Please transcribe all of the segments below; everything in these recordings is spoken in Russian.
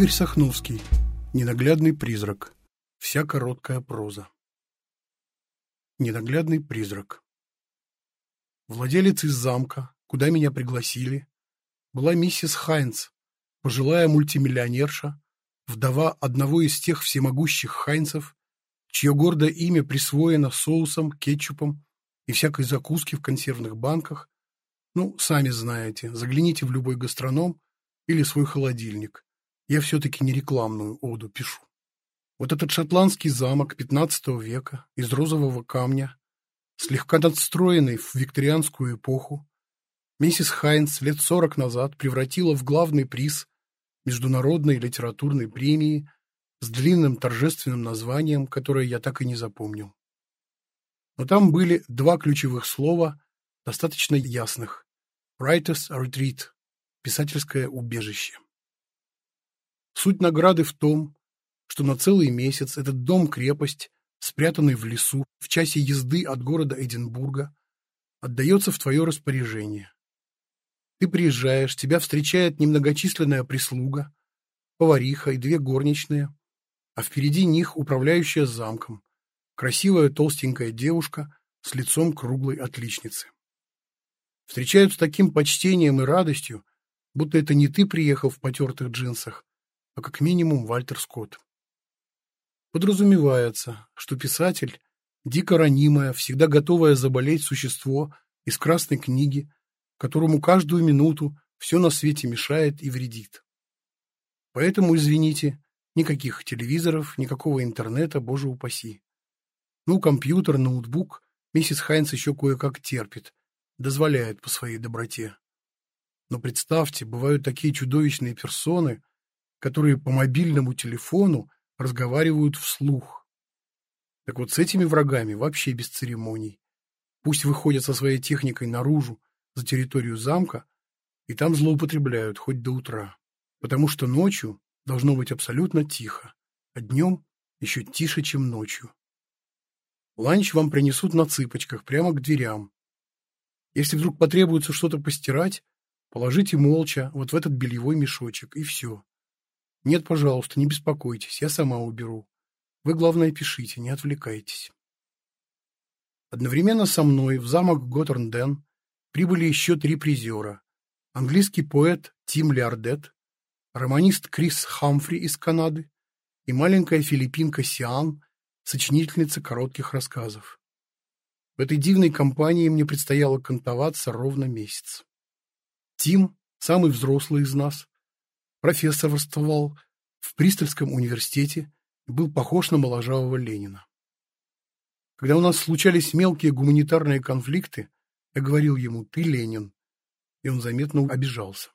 Игорь Сахновский. Ненаглядный призрак. Вся короткая проза. Ненаглядный призрак. Владелец из замка, куда меня пригласили, была миссис Хайнц, пожилая мультимиллионерша, вдова одного из тех всемогущих Хайнцев, чье гордое имя присвоено соусом, кетчупом и всякой закуски в консервных банках. Ну, сами знаете, загляните в любой гастроном или свой холодильник я все-таки не рекламную оду пишу. Вот этот шотландский замок XV века из розового камня, слегка надстроенный в викторианскую эпоху, миссис Хайнс лет сорок назад превратила в главный приз международной литературной премии с длинным торжественным названием, которое я так и не запомнил. Но там были два ключевых слова, достаточно ясных. Writer's Retreat – писательское убежище. Суть награды в том, что на целый месяц этот дом-крепость, спрятанный в лесу, в часе езды от города Эдинбурга, отдается в твое распоряжение. Ты приезжаешь, тебя встречает немногочисленная прислуга, повариха и две горничные, а впереди них управляющая замком, красивая толстенькая девушка с лицом круглой отличницы. Встречают с таким почтением и радостью, будто это не ты приехал в потертых джинсах, а как минимум Вальтер Скотт. Подразумевается, что писатель – дико ранимое, всегда готовое заболеть существо из красной книги, которому каждую минуту все на свете мешает и вредит. Поэтому, извините, никаких телевизоров, никакого интернета, боже упаси. Ну, компьютер, ноутбук миссис Хайнс еще кое-как терпит, дозволяет по своей доброте. Но представьте, бывают такие чудовищные персоны, которые по мобильному телефону разговаривают вслух. Так вот, с этими врагами вообще без церемоний. Пусть выходят со своей техникой наружу, за территорию замка, и там злоупотребляют хоть до утра. Потому что ночью должно быть абсолютно тихо, а днем еще тише, чем ночью. Ланч вам принесут на цыпочках, прямо к дверям. Если вдруг потребуется что-то постирать, положите молча вот в этот бельевой мешочек, и все. Нет, пожалуйста, не беспокойтесь, я сама уберу. Вы, главное, пишите, не отвлекайтесь. Одновременно со мной в замок Готтернден прибыли еще три призера. Английский поэт Тим Лиардет, романист Крис Хамфри из Канады и маленькая филиппинка Сиан, сочинительница коротких рассказов. В этой дивной компании мне предстояло кантоваться ровно месяц. Тим, самый взрослый из нас, профессорствовал в Пристальском университете и был похож на моложавого Ленина. Когда у нас случались мелкие гуманитарные конфликты, я говорил ему «ты Ленин», и он заметно обижался.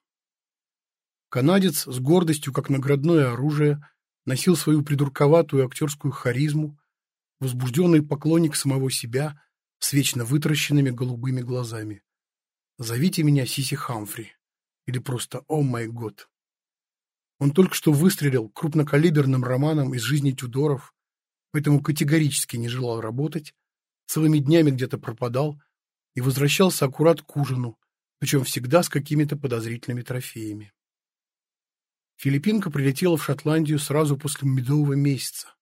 Канадец с гордостью, как наградное оружие, носил свою придурковатую актерскую харизму, возбужденный поклонник самого себя с вечно вытаращенными голубыми глазами. Зовите меня Сиси Хамфри или просто «О май год». Он только что выстрелил крупнокалиберным романом из жизни Тюдоров, поэтому категорически не желал работать, целыми днями где-то пропадал и возвращался аккурат к ужину, причем всегда с какими-то подозрительными трофеями. Филиппинка прилетела в Шотландию сразу после медового месяца,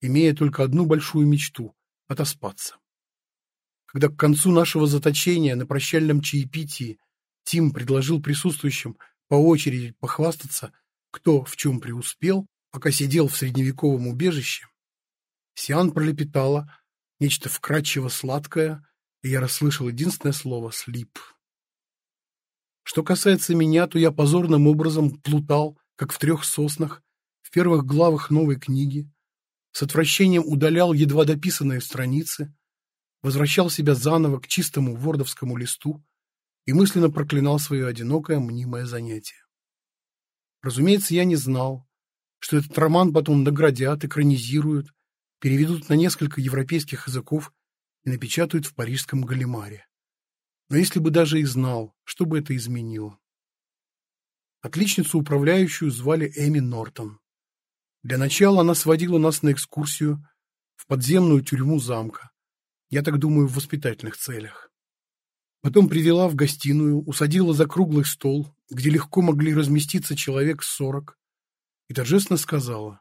имея только одну большую мечту – отоспаться. Когда к концу нашего заточения на прощальном чаепитии Тим предложил присутствующим по очереди похвастаться кто в чем преуспел, пока сидел в средневековом убежище, Сиан пролепетала нечто вкрадчиво сладкое, и я расслышал единственное слово «слип». Что касается меня, то я позорным образом плутал, как в трех соснах, в первых главах новой книги, с отвращением удалял едва дописанные страницы, возвращал себя заново к чистому вордовскому листу и мысленно проклинал свое одинокое мнимое занятие. Разумеется, я не знал, что этот роман потом наградят, экранизируют, переведут на несколько европейских языков и напечатают в парижском Галимаре. Но если бы даже и знал, что бы это изменило? Отличницу управляющую звали Эми Нортон. Для начала она сводила нас на экскурсию в подземную тюрьму замка. Я так думаю, в воспитательных целях. Потом привела в гостиную, усадила за круглый стол, где легко могли разместиться человек сорок, и торжественно сказала,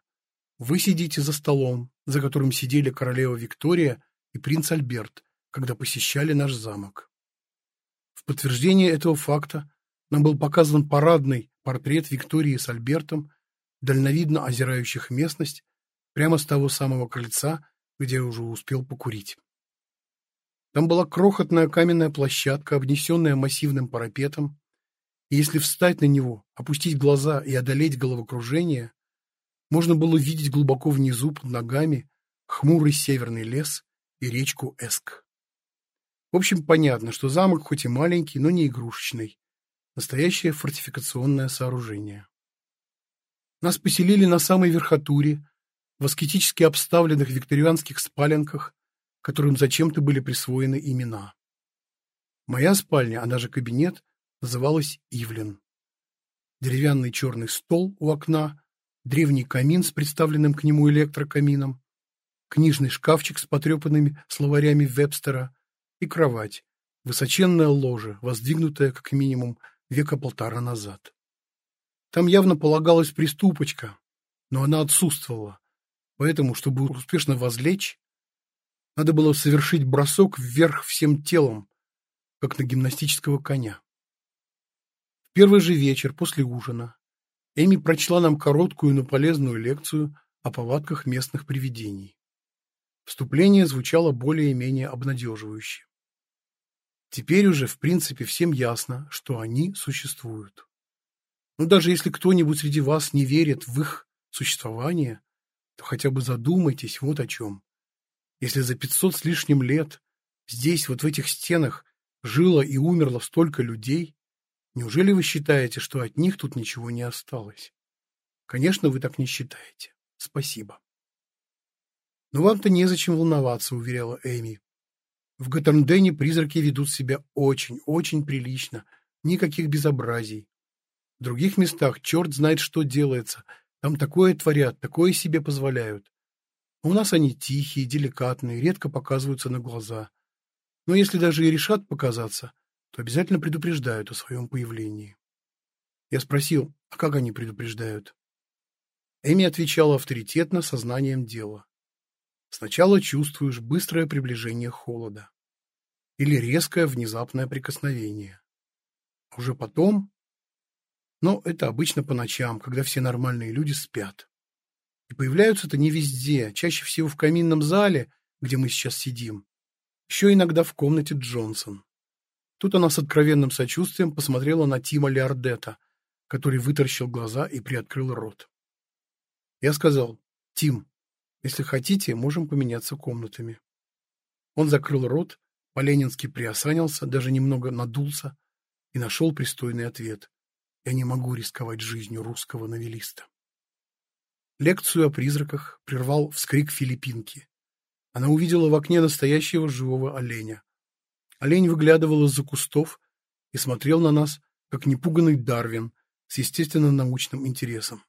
«Вы сидите за столом, за которым сидели королева Виктория и принц Альберт, когда посещали наш замок». В подтверждение этого факта нам был показан парадный портрет Виктории с Альбертом, дальновидно озирающих местность, прямо с того самого крыльца, где я уже успел покурить. Там была крохотная каменная площадка, обнесенная массивным парапетом, и если встать на него, опустить глаза и одолеть головокружение, можно было видеть глубоко внизу под ногами хмурый северный лес и речку Эск. В общем, понятно, что замок хоть и маленький, но не игрушечный. Настоящее фортификационное сооружение. Нас поселили на самой верхотуре, в аскетически обставленных викторианских спаленках, которым зачем-то были присвоены имена. Моя спальня, она же кабинет, называлась Ивлен. Деревянный черный стол у окна, древний камин с представленным к нему электрокамином, книжный шкафчик с потрепанными словарями Вебстера и кровать, высоченное ложе, воздвигнутое как минимум века полтора назад. Там явно полагалась приступочка, но она отсутствовала, поэтому, чтобы успешно возлечь, надо было совершить бросок вверх всем телом, как на гимнастического коня. В первый же вечер после ужина Эми прочла нам короткую, но полезную лекцию о повадках местных привидений. Вступление звучало более-менее обнадеживающе. Теперь уже, в принципе, всем ясно, что они существуют. Но даже если кто-нибудь среди вас не верит в их существование, то хотя бы задумайтесь вот о чем. Если за пятьсот с лишним лет здесь, вот в этих стенах, жило и умерло столько людей, Неужели вы считаете, что от них тут ничего не осталось? Конечно, вы так не считаете. Спасибо. Но вам-то незачем волноваться, уверяла Эми. В Гаттерндене призраки ведут себя очень, очень прилично. Никаких безобразий. В других местах черт знает, что делается. Там такое творят, такое себе позволяют. У нас они тихие, деликатные, редко показываются на глаза. Но если даже и решат показаться, то обязательно предупреждают о своем появлении. Я спросил, а как они предупреждают? Эми отвечала авторитетно, сознанием дела. Сначала чувствуешь быстрое приближение холода или резкое внезапное прикосновение. Уже потом... Но это обычно по ночам, когда все нормальные люди спят. И появляются-то не везде, чаще всего в каминном зале, где мы сейчас сидим. Еще иногда в комнате Джонсон. Тут она с откровенным сочувствием посмотрела на Тима Леордета, который вытаращил глаза и приоткрыл рот. Я сказал, «Тим, если хотите, можем поменяться комнатами». Он закрыл рот, по-ленински приосанился, даже немного надулся и нашел пристойный ответ. «Я не могу рисковать жизнью русского новелиста». Лекцию о призраках прервал вскрик филиппинки. Она увидела в окне настоящего живого оленя. Олень выглядывал из-за кустов и смотрел на нас, как непуганный Дарвин, с естественно-научным интересом.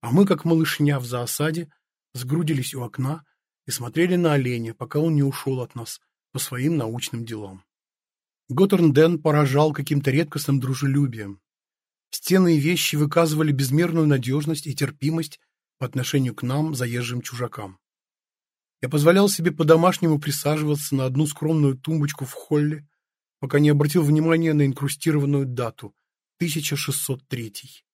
А мы, как малышня в заосаде, сгрудились у окна и смотрели на оленя, пока он не ушел от нас по своим научным делам. Готтернден поражал каким-то редкостным дружелюбием. Стены и вещи выказывали безмерную надежность и терпимость по отношению к нам, заезжим чужакам. Я позволял себе по-домашнему присаживаться на одну скромную тумбочку в холле, пока не обратил внимания на инкрустированную дату – 1603.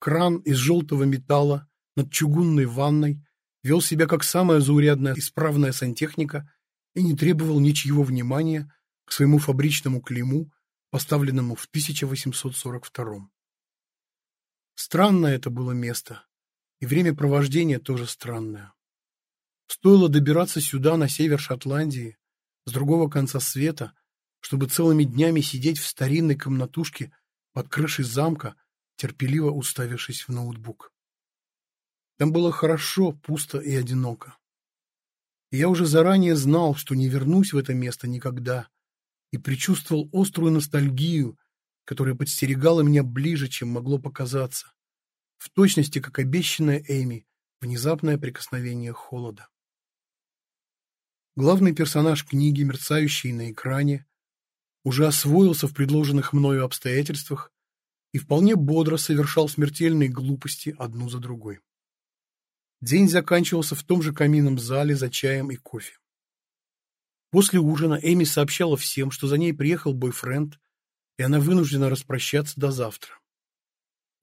Кран из желтого металла над чугунной ванной вел себя как самая заурядная исправная сантехника и не требовал ничьего внимания к своему фабричному клейму, поставленному в 1842. Странное это было место, и время провождения тоже странное. Стоило добираться сюда, на север Шотландии, с другого конца света, чтобы целыми днями сидеть в старинной комнатушке под крышей замка, терпеливо уставившись в ноутбук. Там было хорошо, пусто и одиноко. И я уже заранее знал, что не вернусь в это место никогда, и предчувствовал острую ностальгию, которая подстерегала меня ближе, чем могло показаться, в точности, как обещанная Эми, внезапное прикосновение холода. Главный персонаж книги, мерцающий на экране, уже освоился в предложенных мною обстоятельствах и вполне бодро совершал смертельные глупости одну за другой. День заканчивался в том же каминном зале за чаем и кофе. После ужина Эми сообщала всем, что за ней приехал бойфренд, и она вынуждена распрощаться до завтра.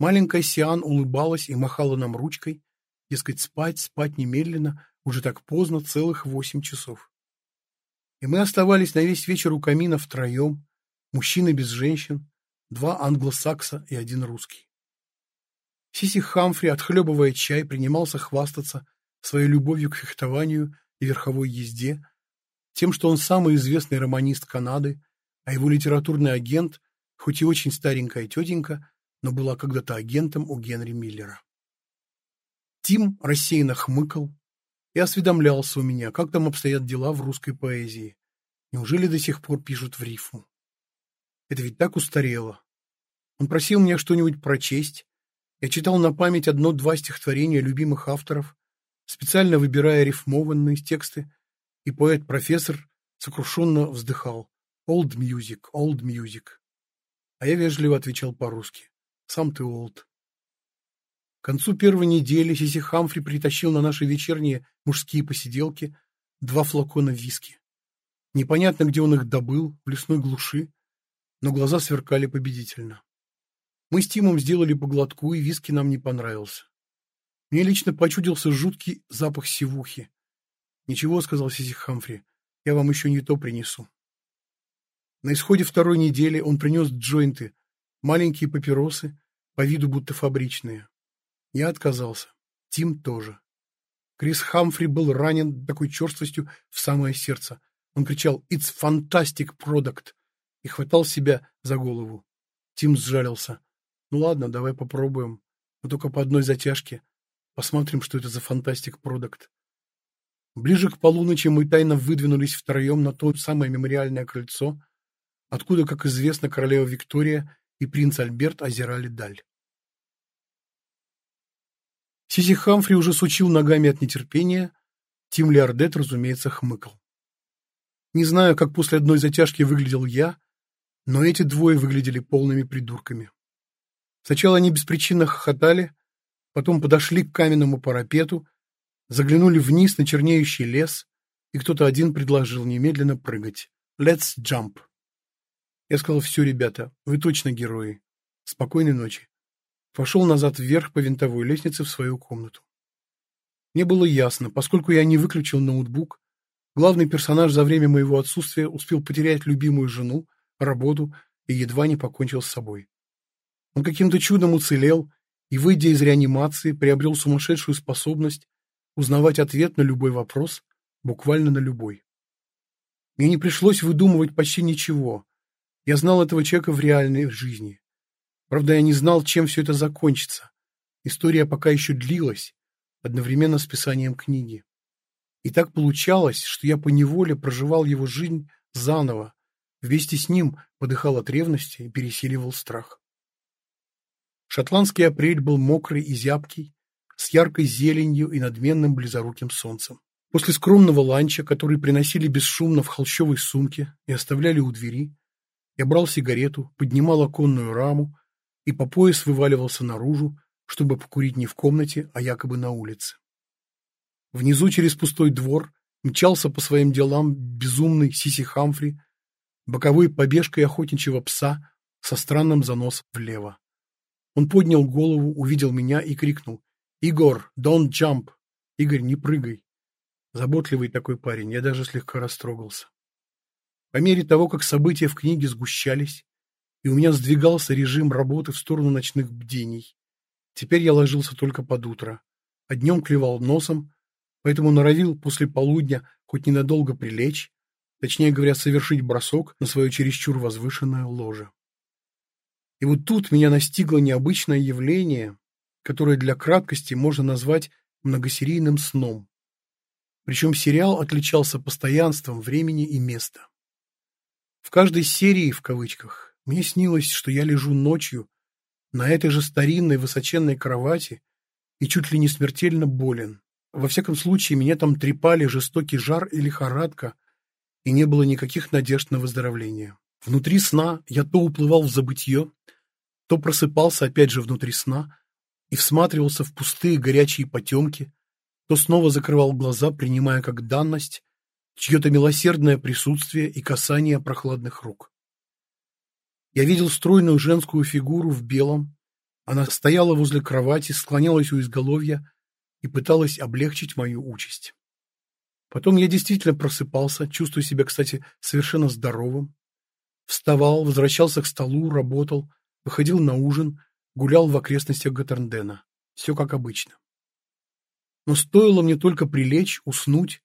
Маленькая Сиан улыбалась и махала нам ручкой, дескать, спать, спать немедленно, уже так поздно, целых восемь часов. И мы оставались на весь вечер у камина втроем, мужчины без женщин, два англосакса и один русский. Сиси Хамфри, отхлебывая чай, принимался хвастаться своей любовью к фехтованию и верховой езде, тем, что он самый известный романист Канады, а его литературный агент, хоть и очень старенькая тетенька, но была когда-то агентом у Генри Миллера. Тим рассеянно хмыкал и осведомлялся у меня, как там обстоят дела в русской поэзии. Неужели до сих пор пишут в рифму? Это ведь так устарело. Он просил меня что-нибудь прочесть. Я читал на память одно-два стихотворения любимых авторов, специально выбирая рифмованные тексты, и поэт-профессор сокрушенно вздыхал. «Old music, old music». А я вежливо отвечал по-русски. «Сам ты old». К концу первой недели Сиси Хамфри притащил на наши вечерние мужские посиделки два флакона виски. Непонятно, где он их добыл, в лесной глуши, но глаза сверкали победительно. Мы с Тимом сделали по глотку, и виски нам не понравился. Мне лично почудился жуткий запах сивухи. «Ничего», — сказал Сиси Хамфри, — «я вам еще не то принесу». На исходе второй недели он принес джойнты, маленькие папиросы, по виду будто фабричные. Я отказался. Тим тоже. Крис Хамфри был ранен такой черствостью в самое сердце. Он кричал «It's fantastic product!» и хватал себя за голову. Тим сжалился. «Ну ладно, давай попробуем. Но только по одной затяжке. Посмотрим, что это за фантастик продукт». Ближе к полуночи мы тайно выдвинулись втроем на то самое мемориальное крыльцо, откуда, как известно, королева Виктория и принц Альберт озирали даль. Сиси Хамфри уже сучил ногами от нетерпения. Тим Леардет, разумеется, хмыкал. Не знаю, как после одной затяжки выглядел я, но эти двое выглядели полными придурками. Сначала они беспричинно хохотали, потом подошли к каменному парапету, заглянули вниз на чернеющий лес, и кто-то один предложил немедленно прыгать. «Let's jump!» Я сказал, все, ребята, вы точно герои. Спокойной ночи. Пошел назад вверх по винтовой лестнице в свою комнату. Мне было ясно, поскольку я не выключил ноутбук, главный персонаж за время моего отсутствия успел потерять любимую жену, работу и едва не покончил с собой. Он каким-то чудом уцелел и, выйдя из реанимации, приобрел сумасшедшую способность узнавать ответ на любой вопрос, буквально на любой. Мне не пришлось выдумывать почти ничего. Я знал этого человека в реальной жизни. Правда, я не знал, чем все это закончится. История пока еще длилась, одновременно с писанием книги. И так получалось, что я поневоле проживал его жизнь заново, вместе с ним подыхал от ревности и пересиливал страх. Шотландский апрель был мокрый и зябкий, с яркой зеленью и надменным близоруким солнцем. После скромного ланча, который приносили бесшумно в холщовой сумке и оставляли у двери, я брал сигарету, поднимал оконную раму, и по пояс вываливался наружу, чтобы покурить не в комнате, а якобы на улице. Внизу через пустой двор мчался по своим делам безумный Сиси Хамфри, боковой побежкой охотничьего пса со странным заносом влево. Он поднял голову, увидел меня и крикнул «Игорь, don't jump!» «Игорь, не прыгай!» Заботливый такой парень, я даже слегка растрогался. По мере того, как события в книге сгущались, и у меня сдвигался режим работы в сторону ночных бдений. Теперь я ложился только под утро, а днем клевал носом, поэтому норовил после полудня хоть ненадолго прилечь, точнее говоря, совершить бросок на свое чересчур возвышенное ложе. И вот тут меня настигло необычное явление, которое для краткости можно назвать многосерийным сном. Причем сериал отличался постоянством времени и места. В каждой серии, в кавычках, мне снилось, что я лежу ночью на этой же старинной высоченной кровати и чуть ли не смертельно болен. Во всяком случае, меня там трепали жестокий жар и лихорадка, и не было никаких надежд на выздоровление. Внутри сна я то уплывал в забытье, то просыпался опять же внутри сна и всматривался в пустые горячие потемки, то снова закрывал глаза, принимая как данность чье-то милосердное присутствие и касание прохладных рук. Я видел стройную женскую фигуру в белом. Она стояла возле кровати, склонялась у изголовья и пыталась облегчить мою участь. Потом я действительно просыпался, чувствуя себя, кстати, совершенно здоровым. Вставал, возвращался к столу, работал, выходил на ужин, гулял в окрестностях Гаттерндена. Все как обычно. Но стоило мне только прилечь, уснуть,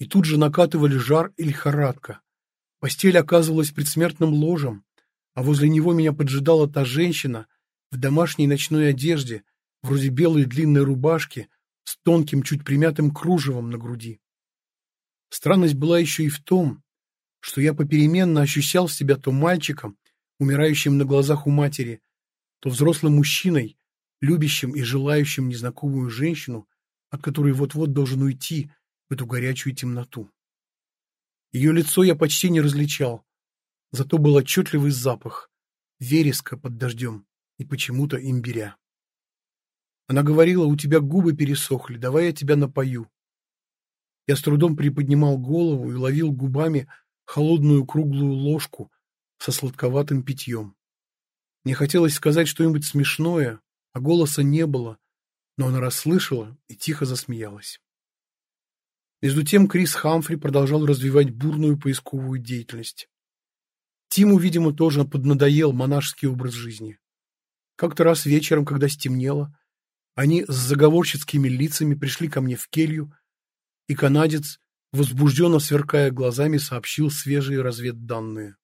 и тут же накатывали жар и лихорадка. Постель оказывалась предсмертным ложем, а возле него меня поджидала та женщина в домашней ночной одежде, вроде белой длинной рубашки, с тонким, чуть примятым кружевом на груди. Странность была еще и в том, что я попеременно ощущал себя то мальчиком, умирающим на глазах у матери, то взрослым мужчиной, любящим и желающим незнакомую женщину, от которой вот-вот должен уйти, в эту горячую темноту. Ее лицо я почти не различал, зато был отчетливый запах, вереска под дождем и почему-то имбиря. Она говорила, у тебя губы пересохли, давай я тебя напою. Я с трудом приподнимал голову и ловил губами холодную круглую ложку со сладковатым питьем. Мне хотелось сказать что-нибудь смешное, а голоса не было, но она расслышала и тихо засмеялась. Между тем Крис Хамфри продолжал развивать бурную поисковую деятельность. Тиму, видимо, тоже поднадоел монашеский образ жизни. Как-то раз вечером, когда стемнело, они с заговорщицкими лицами пришли ко мне в келью, и канадец, возбужденно сверкая глазами, сообщил свежие разведданные.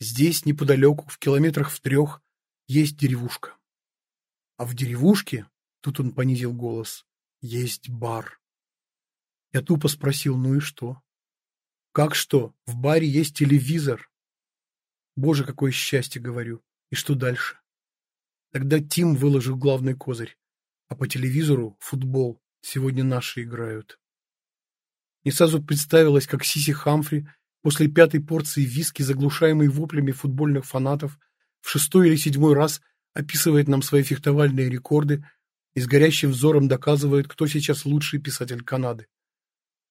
Здесь, неподалеку, в километрах в трех, есть деревушка. А в деревушке, тут он понизил голос, есть бар. Я тупо спросил, ну и что? Как что? В баре есть телевизор. Боже, какое счастье, говорю. И что дальше? Тогда Тим выложил главный козырь. А по телевизору футбол. Сегодня наши играют. Не сразу представилось, как Сиси Хамфри после пятой порции виски, заглушаемой воплями футбольных фанатов, в шестой или седьмой раз описывает нам свои фехтовальные рекорды и с горящим взором доказывает, кто сейчас лучший писатель Канады.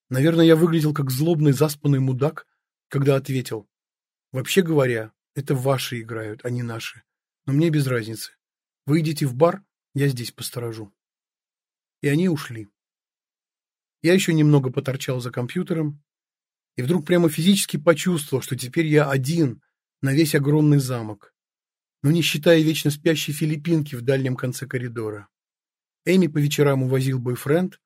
Наверное, я выглядел как злобный заспанный мудак, когда ответил. Вообще говоря, это ваши играют, а не наши. Но мне без разницы. Вы идите в бар, я здесь посторожу. И они ушли. Я еще немного поторчал за компьютером, и вдруг прямо физически почувствовал, что теперь я один на весь огромный замок, но не считая вечно спящей филиппинки в дальнем конце коридора. Эми по вечерам увозил бойфренд,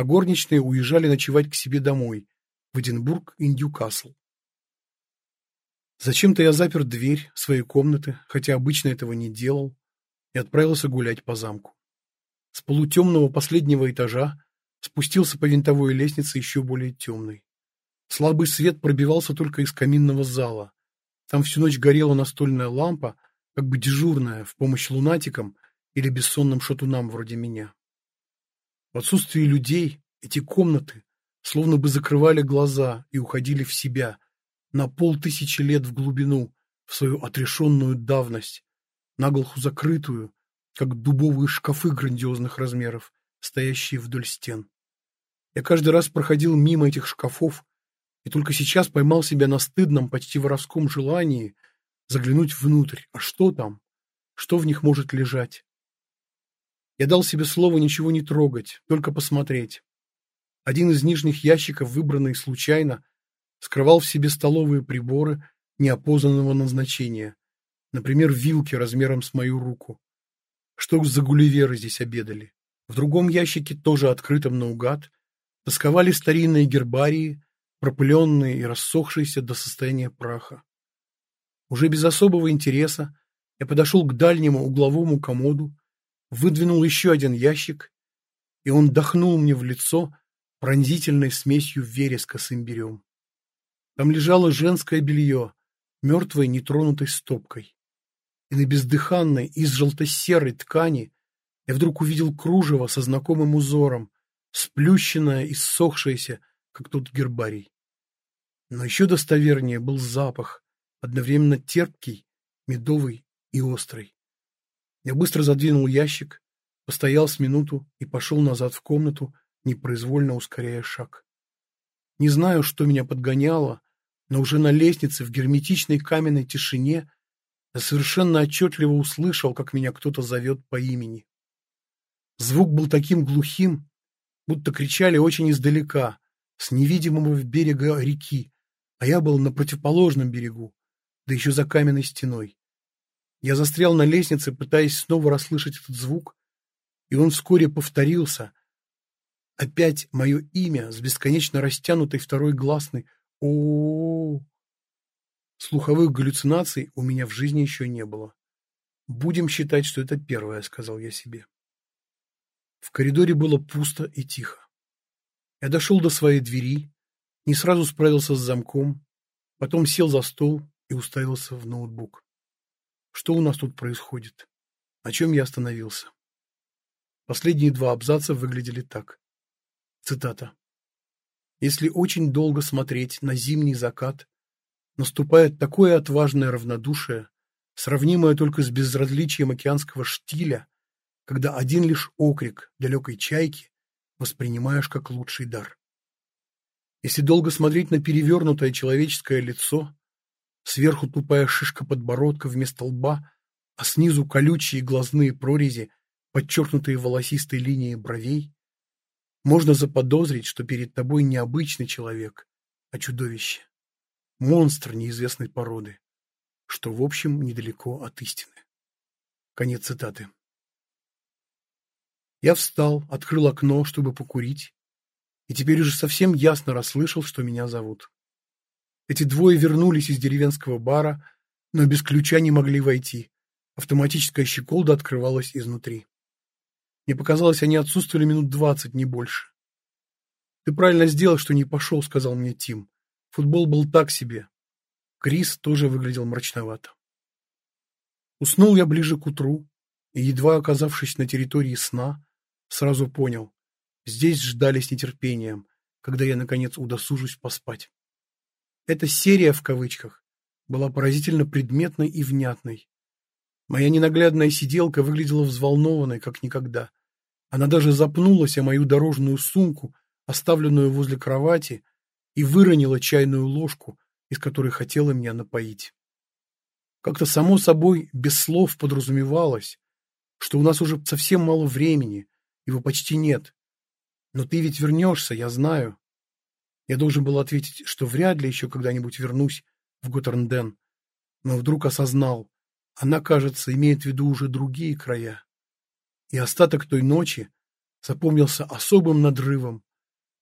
а горничные уезжали ночевать к себе домой, в Эдинбург и Ньюкасл. Зачем-то я запер дверь своей комнаты, хотя обычно этого не делал, и отправился гулять по замку. С полутемного последнего этажа спустился по винтовой лестнице еще более темной. Слабый свет пробивался только из каминного зала. Там всю ночь горела настольная лампа, как бы дежурная, в помощь лунатикам или бессонным шатунам вроде меня. В отсутствии людей эти комнаты словно бы закрывали глаза и уходили в себя, на полтысячи лет в глубину, в свою отрешенную давность, наглухо закрытую, как дубовые шкафы грандиозных размеров, стоящие вдоль стен. Я каждый раз проходил мимо этих шкафов и только сейчас поймал себя на стыдном, почти воровском желании заглянуть внутрь. А что там? Что в них может лежать? Я дал себе слово ничего не трогать, только посмотреть. Один из нижних ящиков, выбранный случайно, скрывал в себе столовые приборы неопознанного назначения. Например, вилки размером с мою руку. Что за гулливеры здесь обедали? В другом ящике, тоже открытом наугад, тосковали старинные гербарии, пропыленные и рассохшиеся до состояния праха. Уже без особого интереса я подошел к дальнему угловому комоду, выдвинул еще один ящик, и он дохнул мне в лицо пронзительной смесью вереска с имбирем. Там лежало женское белье, мертвой нетронутой стопкой. И на бездыханной из желто-серой ткани я вдруг увидел кружево со знакомым узором, сплющенное и ссохшееся, как тот гербарий. Но еще достовернее был запах, одновременно терпкий, медовый и острый Я быстро задвинул ящик, постоял с минуту и пошел назад в комнату, непроизвольно ускоряя шаг. Не знаю, что меня подгоняло, но уже на лестнице в герметичной каменной тишине я совершенно отчетливо услышал, как меня кто-то зовет по имени. Звук был таким глухим, будто кричали очень издалека, с невидимого берега реки, а я был на противоположном берегу, да еще за каменной стеной. Я застрял на лестнице, пытаясь снова расслышать этот звук, и он вскоре повторился. Опять мое имя с бесконечно растянутой второй гласной о, -о, -о, -о Слуховых галлюцинаций у меня в жизни еще не было. Будем считать, что это первое, сказал я себе. В коридоре было пусто и тихо. Я дошел до своей двери, не сразу справился с замком, потом сел за стол и уставился в ноутбук. Что у нас тут происходит? На чем я остановился? Последние два абзаца выглядели так. Цитата. «Если очень долго смотреть на зимний закат, наступает такое отважное равнодушие, сравнимое только с безразличием океанского штиля, когда один лишь окрик далекой чайки воспринимаешь как лучший дар. Если долго смотреть на перевернутое человеческое лицо, сверху тупая шишка подбородка вместо лба, а снизу колючие глазные прорези, подчеркнутые волосистой линией бровей, можно заподозрить, что перед тобой не обычный человек, а чудовище монстр неизвестной породы, что, в общем, недалеко от истины. Конец цитаты. Я встал, открыл окно, чтобы покурить, и теперь уже совсем ясно расслышал, что меня зовут. Эти двое вернулись из деревенского бара, но без ключа не могли войти. Автоматическая щеколда открывалась изнутри. Мне показалось, они отсутствовали минут двадцать, не больше. «Ты правильно сделал, что не пошел», — сказал мне Тим. Футбол был так себе. Крис тоже выглядел мрачновато. Уснул я ближе к утру, и, едва оказавшись на территории сна, сразу понял, здесь ждали с нетерпением, когда я, наконец, удосужусь поспать. Эта серия, в кавычках, была поразительно предметной и внятной. Моя ненаглядная сиделка выглядела взволнованной, как никогда. Она даже запнулась о мою дорожную сумку, оставленную возле кровати, и выронила чайную ложку, из которой хотела меня напоить. Как-то само собой, без слов подразумевалось, что у нас уже совсем мало времени, его почти нет. Но ты ведь вернешься, я знаю. Я должен был ответить, что вряд ли еще когда-нибудь вернусь в Готтернден, но вдруг осознал, она, кажется, имеет в виду уже другие края. И остаток той ночи запомнился особым надрывом,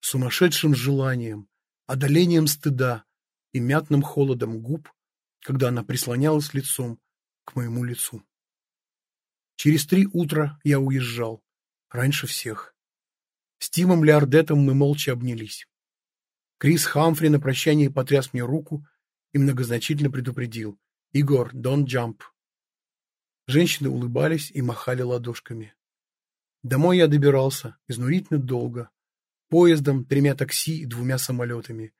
сумасшедшим желанием, одолением стыда и мятным холодом губ, когда она прислонялась лицом к моему лицу. Через три утра я уезжал, раньше всех. С Тимом Леардетом мы молча обнялись. Крис Хамфри на прощание потряс мне руку и многозначительно предупредил «Игор, don't jump». Женщины улыбались и махали ладошками. Домой я добирался изнурительно долго, поездом, тремя такси и двумя самолетами,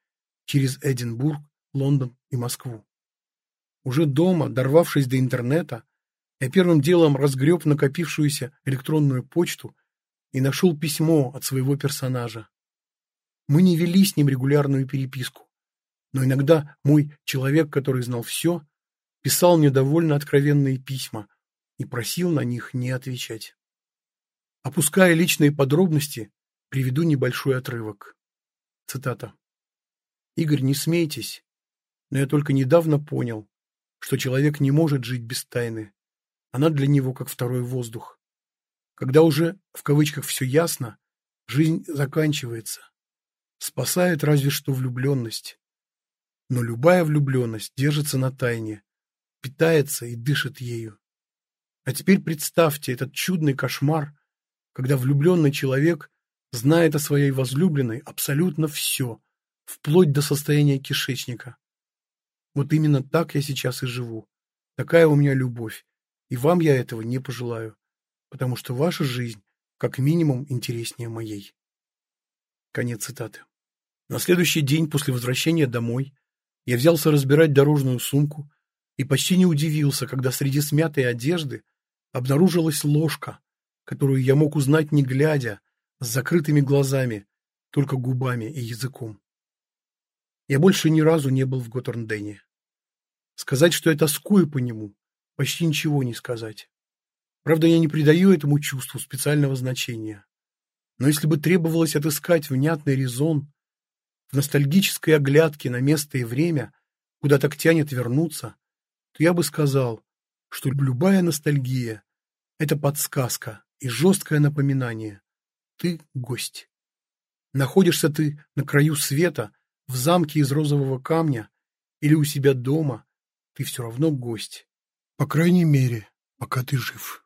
через Эдинбург, Лондон и Москву. Уже дома, дорвавшись до интернета, я первым делом разгреб накопившуюся электронную почту и нашел письмо от своего персонажа. Мы не вели с ним регулярную переписку, но иногда мой человек, который знал все, писал мне довольно откровенные письма и просил на них не отвечать. Опуская личные подробности, Приведу небольшой отрывок. Цитата. «Игорь, не смейтесь, но я только недавно понял, что человек не может жить без тайны. Она для него как второй воздух. Когда уже, в кавычках, все ясно, жизнь заканчивается. Спасает разве что влюбленность. Но любая влюбленность держится на тайне, питается и дышит ею. А теперь представьте этот чудный кошмар, когда влюбленный человек знает о своей возлюбленной абсолютно все, вплоть до состояния кишечника. Вот именно так я сейчас и живу. Такая у меня любовь, и вам я этого не пожелаю, потому что ваша жизнь как минимум интереснее моей. Конец цитаты. На следующий день после возвращения домой я взялся разбирать дорожную сумку и почти не удивился, когда среди смятой одежды обнаружилась ложка, которую я мог узнать не глядя, с закрытыми глазами, только губами и языком. Я больше ни разу не был в Готтерндене. Сказать, что я тоскую по нему, почти ничего не сказать. Правда, я не придаю этому чувству специального значения. Но если бы требовалось отыскать внятный резон в ностальгической оглядке на место и время, куда так тянет вернуться, то я бы сказал, что любая ностальгия – это подсказка и жесткое напоминание. Ты – гость. Находишься ты на краю света, в замке из розового камня или у себя дома, ты все равно гость. По крайней мере, пока ты жив.